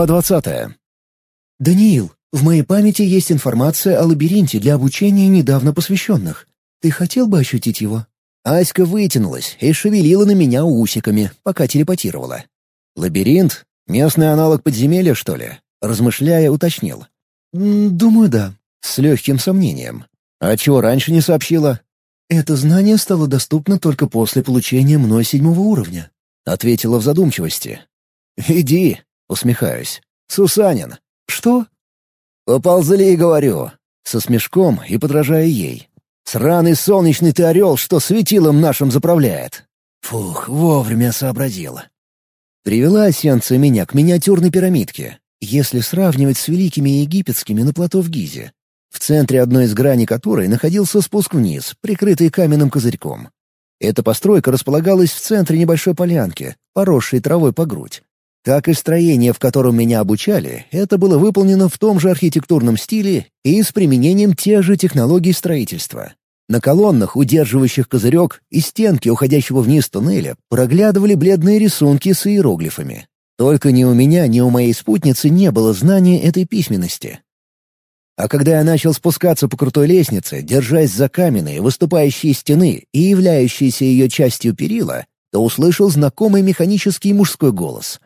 Глава двадцатая. «Даниил, в моей памяти есть информация о лабиринте для обучения недавно посвященных. Ты хотел бы ощутить его?» Аська вытянулась и шевелила на меня усиками, пока телепатировала. «Лабиринт? Местный аналог подземелья, что ли?» Размышляя, уточнил. «Думаю, да». С легким сомнением. «А чего раньше не сообщила?» «Это знание стало доступно только после получения мной седьмого уровня», — ответила в задумчивости. «Иди», — усмехаюсь. «Сусанин». «Что?» «Поползли, говорю», со смешком и подражая ей. «Сраный солнечный ты орел, что светилом нашим заправляет!» Фух, вовремя сообразила. Привела сеанса меня к миниатюрной пирамидке, если сравнивать с великими египетскими на плато в Гизе, в центре одной из граней которой находился спуск вниз, прикрытый каменным козырьком. Эта постройка располагалась в центре небольшой полянки, поросшей травой по грудь. Как и строение, в котором меня обучали, это было выполнено в том же архитектурном стиле и с применением тех же технологий строительства. На колоннах, удерживающих козырек, и стенки, уходящего вниз туннеля, проглядывали бледные рисунки с иероглифами. Только ни у меня, ни у моей спутницы не было знания этой письменности. А когда я начал спускаться по крутой лестнице, держась за каменные, выступающие стены и являющиеся ее частью перила, то услышал знакомый механический мужской голос.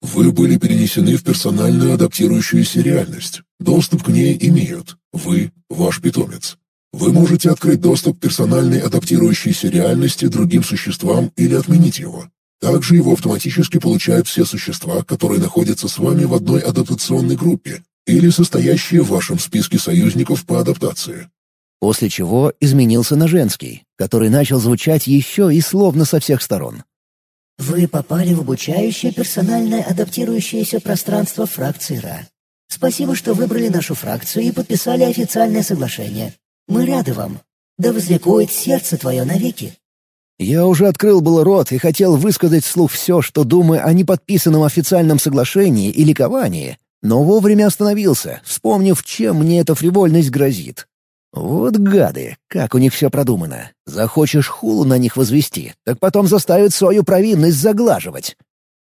Вы были перенесены в персональную адаптирующуюся реальность. Доступ к ней имеют. Вы — ваш питомец. Вы можете открыть доступ к персональной адаптирующейся реальности другим существам или отменить его. Также его автоматически получают все существа, которые находятся с вами в одной адаптационной группе или состоящие в вашем списке союзников по адаптации. После чего изменился на женский, который начал звучать еще и словно со всех сторон. Вы попали в обучающее персональное адаптирующееся пространство фракции РА. Спасибо, что выбрали нашу фракцию и подписали официальное соглашение. Мы рады вам. Да возликует сердце твое навеки. Я уже открыл был рот и хотел высказать вслух все, что думаю о неподписанном официальном соглашении и ликовании, но вовремя остановился, вспомнив, чем мне эта фривольность грозит. Вот гады, как у них все продумано. Захочешь хулу на них возвести, так потом заставят свою провинность заглаживать.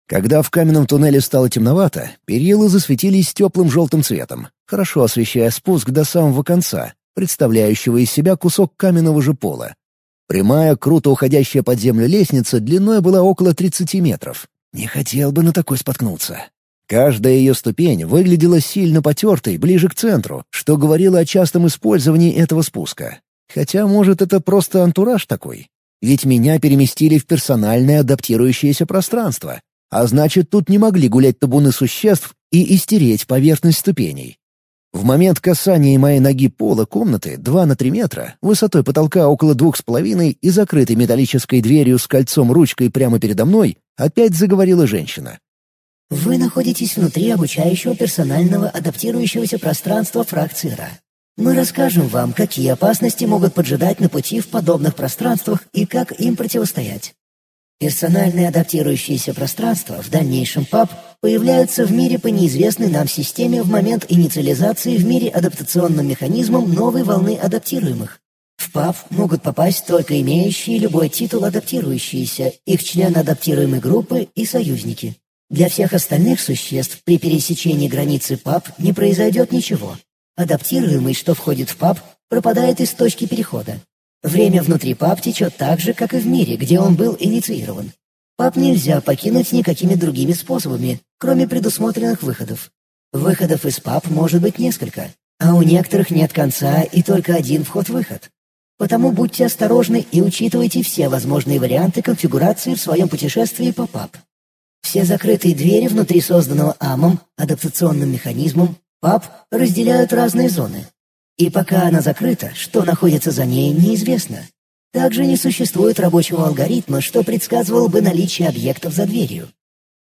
Когда в каменном туннеле стало темновато, перила засветились теплым желтым цветом, хорошо освещая спуск до самого конца, представляющего из себя кусок каменного же пола. Прямая, круто уходящая под землю лестница длиной была около 30 метров. Не хотел бы на такой споткнуться. Каждая ее ступень выглядела сильно потертой, ближе к центру, что говорило о частом использовании этого спуска. Хотя, может, это просто антураж такой. Ведь меня переместили в персональное адаптирующееся пространство. А значит, тут не могли гулять табуны существ и истереть поверхность ступеней. В момент касания моей ноги пола комнаты 2 на 3 метра, высотой потолка около двух с половиной и закрытой металлической дверью с кольцом-ручкой прямо передо мной, опять заговорила женщина. Вы находитесь внутри обучающего персонального адаптирующегося пространства фракции РА. Мы расскажем вам, какие опасности могут поджидать на пути в подобных пространствах и как им противостоять. Персональные адаптирующиеся пространства в дальнейшем ПАП появляются в мире по неизвестной нам системе в момент инициализации в мире адаптационным механизмом новой волны адаптируемых. В ПАП могут попасть только имеющие любой титул адаптирующиеся, их члены адаптируемой группы и союзники. Для всех остальных существ при пересечении границы ПАП не произойдет ничего. Адаптируемый, что входит в ПАП, пропадает из точки перехода. Время внутри ПАП течет так же, как и в мире, где он был инициирован. ПАП нельзя покинуть никакими другими способами, кроме предусмотренных выходов. Выходов из ПАП может быть несколько, а у некоторых нет конца и только один вход-выход. Потому будьте осторожны и учитывайте все возможные варианты конфигурации в своем путешествии по ПАП. Все закрытые двери внутри созданного АМом, адаптационным механизмом, ПАП разделяют разные зоны. И пока она закрыта, что находится за ней, неизвестно. Также не существует рабочего алгоритма, что предсказывал бы наличие объектов за дверью.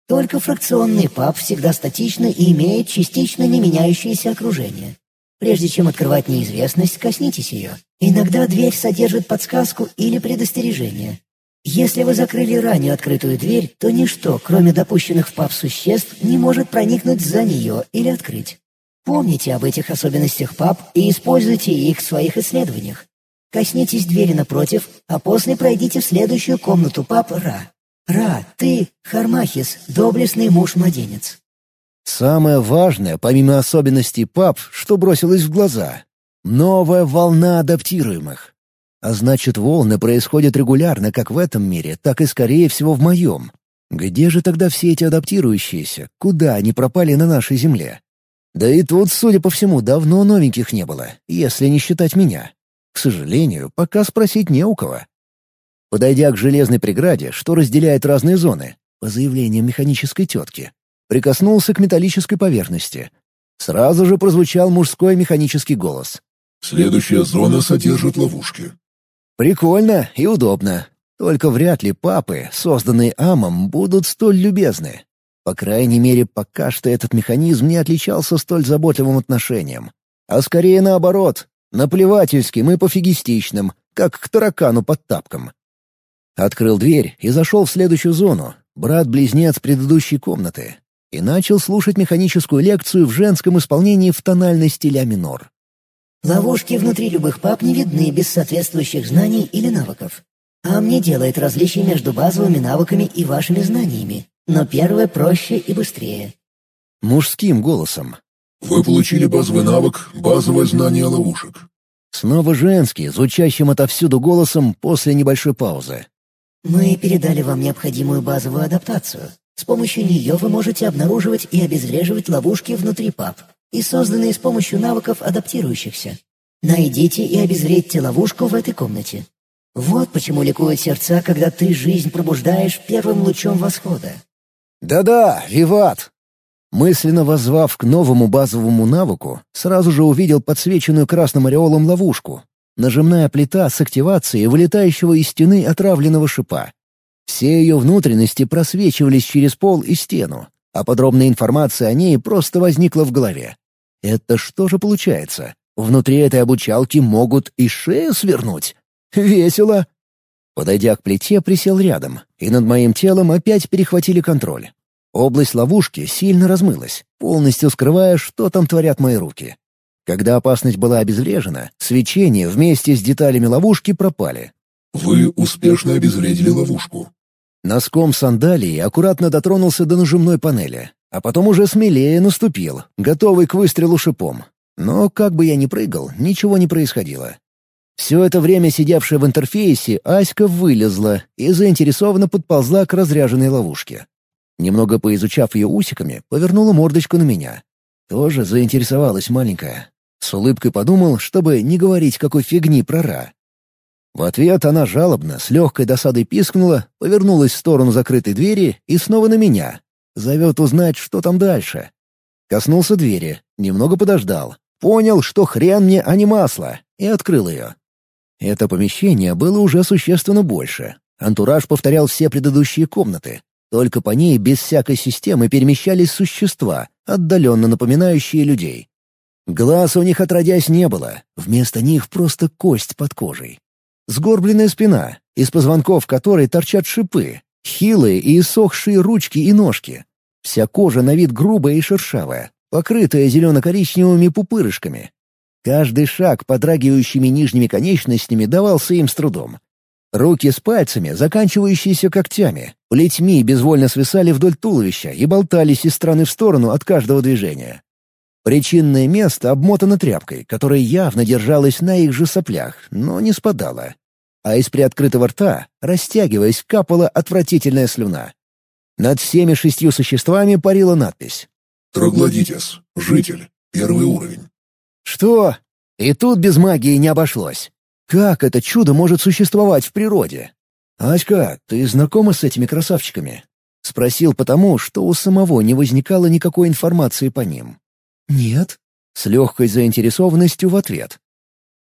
Только фракционный ПАП всегда статичны и имеет частично не меняющееся окружение. Прежде чем открывать неизвестность, коснитесь ее. Иногда дверь содержит подсказку или предостережение. Если вы закрыли ранее открытую дверь, то ничто, кроме допущенных в ПАП существ, не может проникнуть за нее или открыть. Помните об этих особенностях ПАП и используйте их в своих исследованиях. Коснитесь двери напротив, а после пройдите в следующую комнату ПАП Ра. Ра, ты, Хармахис, доблестный муж-младенец. Самое важное, помимо особенностей ПАП, что бросилось в глаза — новая волна адаптируемых. А значит, волны происходят регулярно как в этом мире, так и, скорее всего, в моем. Где же тогда все эти адаптирующиеся? Куда они пропали на нашей Земле? Да и тут, судя по всему, давно новеньких не было, если не считать меня. К сожалению, пока спросить не у кого. Подойдя к железной преграде, что разделяет разные зоны, по заявлению механической тетки, прикоснулся к металлической поверхности. Сразу же прозвучал мужской механический голос. «Следующая зона содержит ловушки». «Прикольно и удобно. Только вряд ли папы, созданные Амом, будут столь любезны. По крайней мере, пока что этот механизм не отличался столь заботливым отношением. А скорее наоборот, наплевательским и пофигистичным, как к таракану под тапком. Открыл дверь и зашел в следующую зону, брат-близнец предыдущей комнаты, и начал слушать механическую лекцию в женском исполнении в тональности ля минор. Ловушки внутри любых пап не видны без соответствующих знаний или навыков. Ам не делает различий между базовыми навыками и вашими знаниями, но первое проще и быстрее. Мужским голосом. Вы получили базовый навык «Базовое знание ловушек». Снова женский, звучащим отовсюду голосом после небольшой паузы. Мы передали вам необходимую базовую адаптацию. С помощью нее вы можете обнаруживать и обезвреживать ловушки внутри пап, и созданные с помощью навыков адаптирующихся. Найдите и обезвредьте ловушку в этой комнате. Вот почему ликуют сердца, когда ты жизнь пробуждаешь первым лучом восхода. «Да-да, виват!» Мысленно воззвав к новому базовому навыку, сразу же увидел подсвеченную красным ореолом ловушку, Нажимная плита с активацией вылетающего из стены отравленного шипа. Все ее внутренности просвечивались через пол и стену, а подробная информация о ней просто возникла в голове. Это что же получается? Внутри этой обучалки могут и шею свернуть? Весело! Подойдя к плите, присел рядом, и над моим телом опять перехватили контроль. Область ловушки сильно размылась, полностью скрывая, что там творят мои руки. Когда опасность была обезврежена, свечение вместе с деталями ловушки пропали. «Вы успешно обезвредили ловушку». Носком сандалии аккуратно дотронулся до нажимной панели, а потом уже смелее наступил, готовый к выстрелу шипом. Но как бы я ни прыгал, ничего не происходило. Все это время сидевшая в интерфейсе, Аська вылезла и заинтересованно подползла к разряженной ловушке. Немного поизучав ее усиками, повернула мордочку на меня. Тоже заинтересовалась маленькая. С улыбкой подумал, чтобы не говорить какой фигни про Ра. В ответ она жалобно, с легкой досадой пискнула, повернулась в сторону закрытой двери и снова на меня. Зовет узнать, что там дальше. Коснулся двери, немного подождал. Понял, что хрен мне, а не масло, и открыл ее. Это помещение было уже существенно больше. Антураж повторял все предыдущие комнаты. Только по ней без всякой системы перемещались существа, отдаленно напоминающие людей. Глаз у них отродясь не было, вместо них просто кость под кожей. Сгорбленная спина, из позвонков которой торчат шипы, хилые и иссохшие ручки и ножки. Вся кожа на вид грубая и шершавая, покрытая зелено-коричневыми пупырышками. Каждый шаг подрагивающими нижними конечностями давался им с трудом. Руки с пальцами, заканчивающиеся когтями, плетьми безвольно свисали вдоль туловища и болтались из стороны в сторону от каждого движения. Причинное место обмотано тряпкой, которая явно держалась на их же соплях, но не спадала. А из приоткрытого рта, растягиваясь, капала отвратительная слюна. Над всеми шестью существами парила надпись. «Троглодитес. Житель. Первый уровень». «Что? И тут без магии не обошлось. Как это чудо может существовать в природе? Аська, ты знакома с этими красавчиками?» Спросил потому, что у самого не возникало никакой информации по ним. «Нет», — с легкой заинтересованностью в ответ.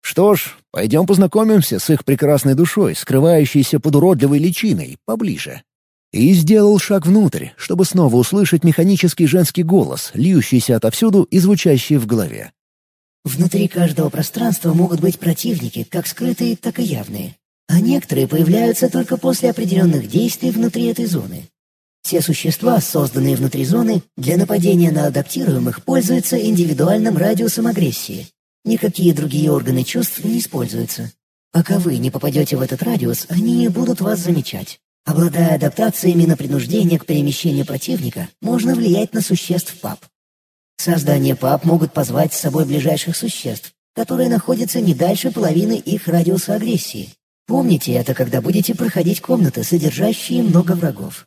«Что ж, пойдем познакомимся с их прекрасной душой, скрывающейся под уродливой личиной, поближе». И сделал шаг внутрь, чтобы снова услышать механический женский голос, льющийся отовсюду и звучащий в голове. Внутри каждого пространства могут быть противники, как скрытые, так и явные. А некоторые появляются только после определенных действий внутри этой зоны. Все существа, созданные внутри зоны, для нападения на адаптируемых пользуются индивидуальным радиусом агрессии. Никакие другие органы чувств не используются. Пока вы не попадете в этот радиус, они не будут вас замечать. Обладая адаптациями на принуждение к перемещению противника, можно влиять на существ ПАП. Создание пап могут позвать с собой ближайших существ, которые находятся не дальше половины их радиуса агрессии. Помните это, когда будете проходить комнаты, содержащие много врагов.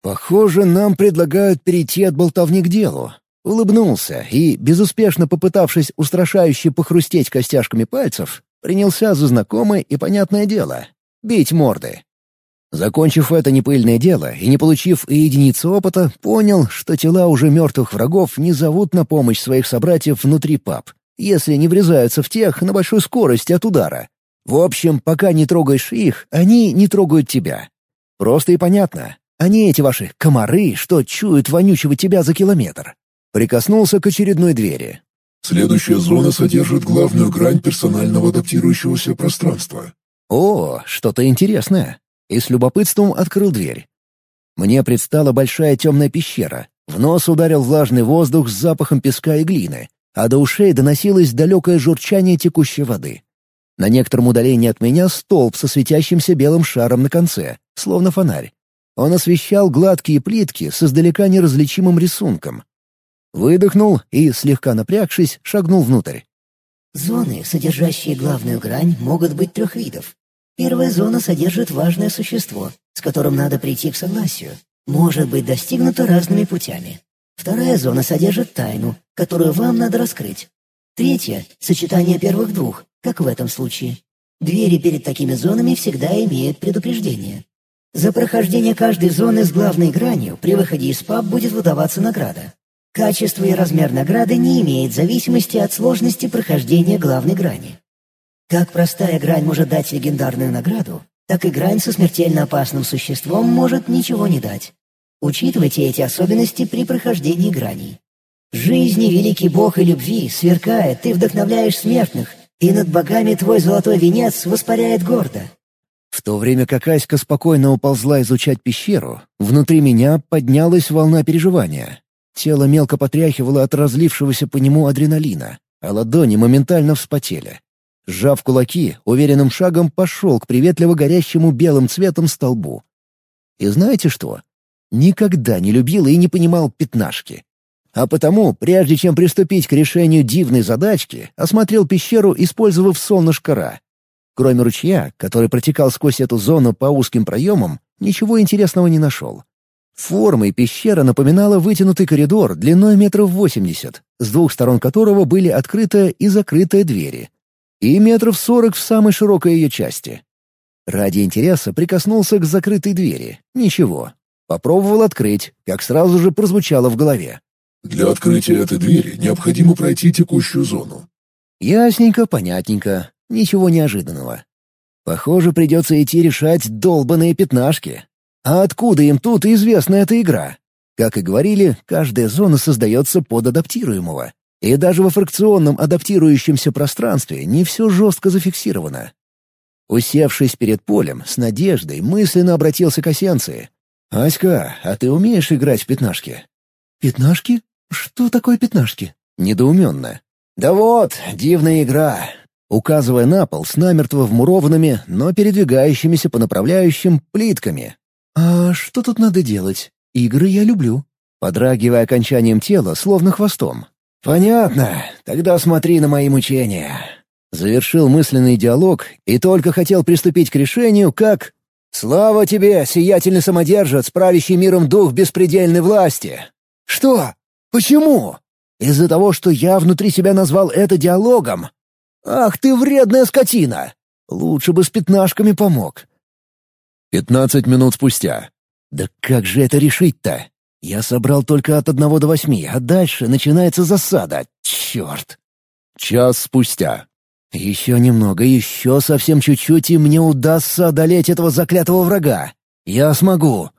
Похоже, нам предлагают перейти от болтовни к делу. Улыбнулся и, безуспешно попытавшись устрашающе похрустеть костяшками пальцев, принялся за знакомое и понятное дело — бить морды. Закончив это непыльное дело и не получив и единицы опыта, понял, что тела уже мертвых врагов не зовут на помощь своих собратьев внутри пап, если не врезаются в тех на большой скорости от удара. В общем, пока не трогаешь их, они не трогают тебя. Просто и понятно. Они эти ваши комары, что чуют вонючего тебя за километр. Прикоснулся к очередной двери. Следующая зона содержит главную грань персонального адаптирующегося пространства. О, что-то интересное и с любопытством открыл дверь. Мне предстала большая темная пещера. В нос ударил влажный воздух с запахом песка и глины, а до ушей доносилось далекое журчание текущей воды. На некотором удалении от меня столб со светящимся белым шаром на конце, словно фонарь. Он освещал гладкие плитки с издалека неразличимым рисунком. Выдохнул и, слегка напрягшись, шагнул внутрь. Зоны, содержащие главную грань, могут быть трех видов. Первая зона содержит важное существо, с которым надо прийти к согласию. Может быть достигнуто разными путями. Вторая зона содержит тайну, которую вам надо раскрыть. Третья — сочетание первых двух, как в этом случае. Двери перед такими зонами всегда имеют предупреждение. За прохождение каждой зоны с главной гранью при выходе из паб будет выдаваться награда. Качество и размер награды не имеет зависимости от сложности прохождения главной грани. Как простая грань может дать легендарную награду, так и грань со смертельно опасным существом может ничего не дать. Учитывайте эти особенности при прохождении граней. Жизни великий бог и любви, сверкая, ты вдохновляешь смертных, и над богами твой золотой венец воспаряет гордо. В то время как Аська спокойно уползла изучать пещеру, внутри меня поднялась волна переживания. Тело мелко потряхивало от разлившегося по нему адреналина, а ладони моментально вспотели. Сжав кулаки, уверенным шагом пошел к приветливо горящему белым цветом столбу. И знаете что? Никогда не любил и не понимал пятнашки. А потому, прежде чем приступить к решению дивной задачки, осмотрел пещеру, использовав солнышко Ра. Кроме ручья, который протекал сквозь эту зону по узким проемам, ничего интересного не нашел. Формой пещера напоминала вытянутый коридор длиной метров восемьдесят, с двух сторон которого были открытая и закрытая двери — и метров сорок в самой широкой ее части. Ради интереса прикоснулся к закрытой двери. Ничего. Попробовал открыть, как сразу же прозвучало в голове. «Для открытия этой двери необходимо пройти текущую зону». Ясненько, понятненько. Ничего неожиданного. Похоже, придется идти решать долбаные пятнашки. А откуда им тут известна эта игра? Как и говорили, каждая зона создается под адаптируемого. И даже во фракционном адаптирующемся пространстве не все жестко зафиксировано. Усевшись перед полем, с надеждой мысленно обратился к Осенции. «Аська, а ты умеешь играть в пятнашки?» «Пятнашки? Что такое пятнашки?» Недоуменно. «Да вот, дивная игра!» Указывая на пол с намертво вмурованными, но передвигающимися по направляющим плитками. «А что тут надо делать? Игры я люблю». Подрагивая окончанием тела, словно хвостом, «Понятно. Тогда смотри на мои мучения». Завершил мысленный диалог и только хотел приступить к решению, как... «Слава тебе, сиятельный самодержец, правящий миром дух беспредельной власти!» «Что? Почему? Из-за того, что я внутри себя назвал это диалогом? Ах ты вредная скотина! Лучше бы с пятнашками помог». Пятнадцать минут спустя. «Да как же это решить-то? Я собрал только от одного до восьми, а дальше начинается засада. Черт! Час спустя. Еще немного, еще совсем чуть-чуть, и мне удастся одолеть этого заклятого врага. Я смогу.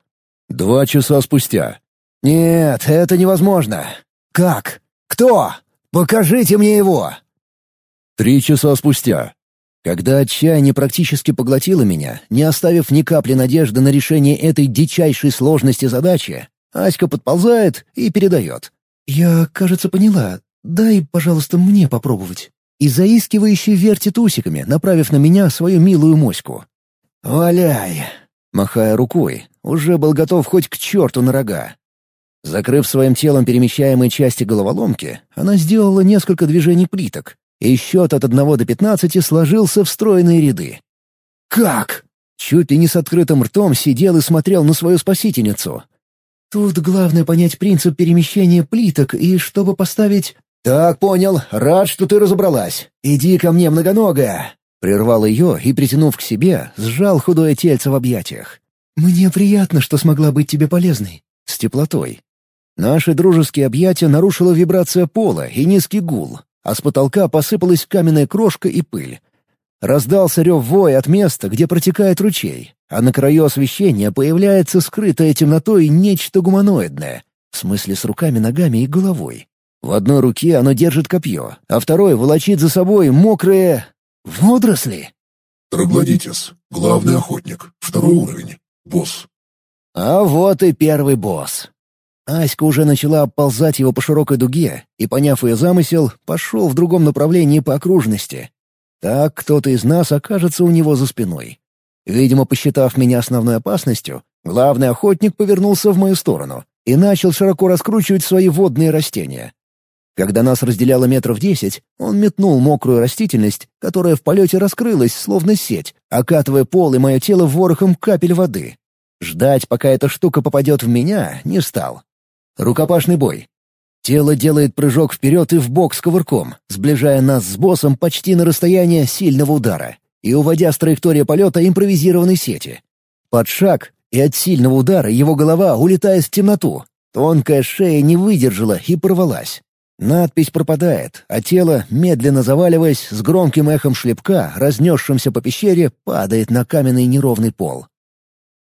Два часа спустя. Нет, это невозможно. Как? Кто? Покажите мне его. Три часа спустя. Когда отчаяние практически поглотило меня, не оставив ни капли надежды на решение этой дичайшей сложности задачи, Аська подползает и передает. «Я, кажется, поняла. Дай, пожалуйста, мне попробовать». И заискивающе вертит усиками, направив на меня свою милую моську. «Валяй!» Махая рукой, уже был готов хоть к черту на рога. Закрыв своим телом перемещаемые части головоломки, она сделала несколько движений плиток, и счет от одного до пятнадцати сложился в стройные ряды. «Как?» Чуть ли не с открытым ртом сидел и смотрел на свою спасительницу. «Тут главное понять принцип перемещения плиток, и чтобы поставить...» «Так, понял. Рад, что ты разобралась. Иди ко мне, многоногая!» Прервал ее и, притянув к себе, сжал худое тельце в объятиях. «Мне приятно, что смогла быть тебе полезной». С теплотой. Наши дружеские объятия нарушила вибрация пола и низкий гул, а с потолка посыпалась каменная крошка и пыль. Раздался рев вой от места, где протекает ручей, а на краю освещения появляется скрытое темнотой нечто гуманоидное, в смысле с руками, ногами и головой. В одной руке оно держит копье, а второй волочит за собой мокрые... водоросли. Троглодитес. Главный охотник. Второй уровень. Босс. А вот и первый босс. Аська уже начала обползать его по широкой дуге, и, поняв ее замысел, пошел в другом направлении по окружности. Так кто-то из нас окажется у него за спиной. Видимо, посчитав меня основной опасностью, главный охотник повернулся в мою сторону и начал широко раскручивать свои водные растения. Когда нас разделяло метров десять, он метнул мокрую растительность, которая в полете раскрылась, словно сеть, окатывая пол и мое тело ворохом капель воды. Ждать, пока эта штука попадет в меня, не стал. Рукопашный бой. Тело делает прыжок вперед и в бок с ковырком, сближая нас с боссом почти на расстояние сильного удара и уводя с траектории полета импровизированной сети. Под шаг, и от сильного удара его голова улетает в темноту. Тонкая шея не выдержала и порвалась. Надпись пропадает, а тело, медленно заваливаясь, с громким эхом шлепка, разнесшимся по пещере, падает на каменный неровный пол.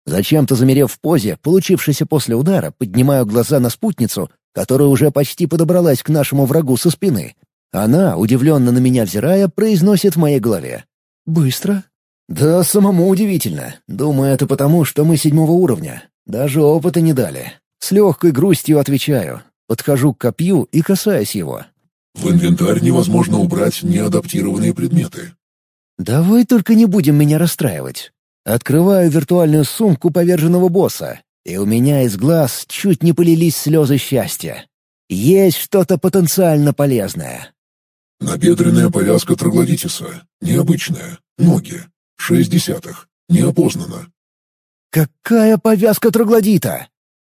Зачем-то замерев в позе, получившейся после удара, поднимаю глаза на спутницу, которая уже почти подобралась к нашему врагу со спины. Она, удивленно на меня взирая, произносит в моей голове. «Быстро?» «Да, самому удивительно. Думаю, это потому, что мы седьмого уровня. Даже опыта не дали. С легкой грустью отвечаю. Подхожу к копью и касаюсь его. В инвентарь невозможно убрать неадаптированные предметы. «Давай только не будем меня расстраивать. Открываю виртуальную сумку поверженного босса, и у меня из глаз чуть не полились слезы счастья. Есть что-то потенциально полезное. Набедренная повязка троглодитиса. Необычная. Ноги. Шесть десятых. Неопознана. Какая повязка троглодита?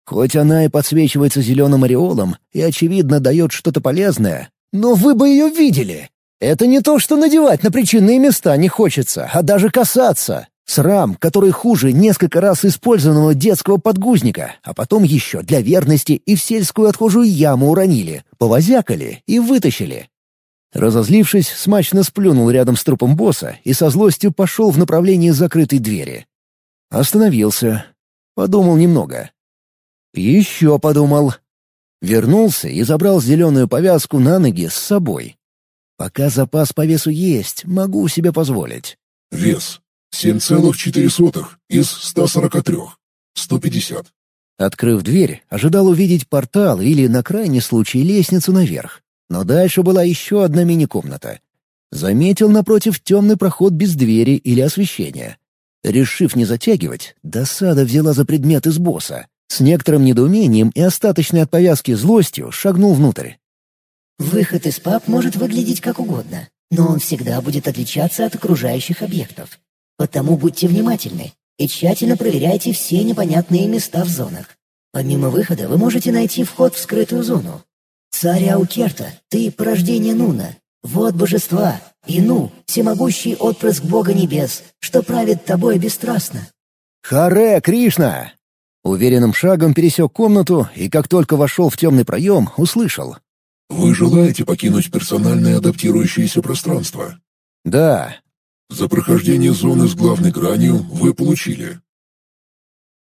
Хоть она и подсвечивается зеленым ореолом и, очевидно, дает что-то полезное, но вы бы ее видели. Это не то, что надевать на причинные места не хочется, а даже касаться. Срам, который хуже несколько раз использованного детского подгузника, а потом еще для верности и в сельскую отхожую яму уронили, повозякали и вытащили. Разозлившись, смачно сплюнул рядом с трупом босса и со злостью пошел в направлении закрытой двери. Остановился. Подумал немного. Еще подумал. Вернулся и забрал зеленую повязку на ноги с собой. Пока запас по весу есть, могу себе позволить. Вес 7,4 из 143. 150. Открыв дверь, ожидал увидеть портал или, на крайний случай, лестницу наверх. Но дальше была еще одна мини-комната. Заметил напротив темный проход без двери или освещения. Решив не затягивать, досада взяла за предмет из босса. С некоторым недоумением и остаточной от повязки злостью шагнул внутрь. Выход из паб может выглядеть как угодно, но он всегда будет отличаться от окружающих объектов. Потому будьте внимательны и тщательно проверяйте все непонятные места в зонах. Помимо выхода вы можете найти вход в скрытую зону. Царь Аукерта, ты порождение Нуна. Вот божества, и Ну, всемогущий отпрыск Бога Небес, что правит тобой бесстрастно. «Харе, Кришна!» Уверенным шагом пересек комнату и, как только вошел в темный проем, услышал. «Вы желаете покинуть персональное адаптирующееся пространство?» «Да», за прохождение зоны с главной гранью вы получили